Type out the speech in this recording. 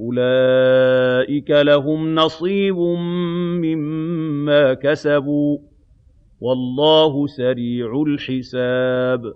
أُولَٰئِكَ لَهُمْ نَصِيبٌ مِّمَّا كَسَبُوا ۚ وَاللَّهُ سَرِيعُ الْحِسَابِ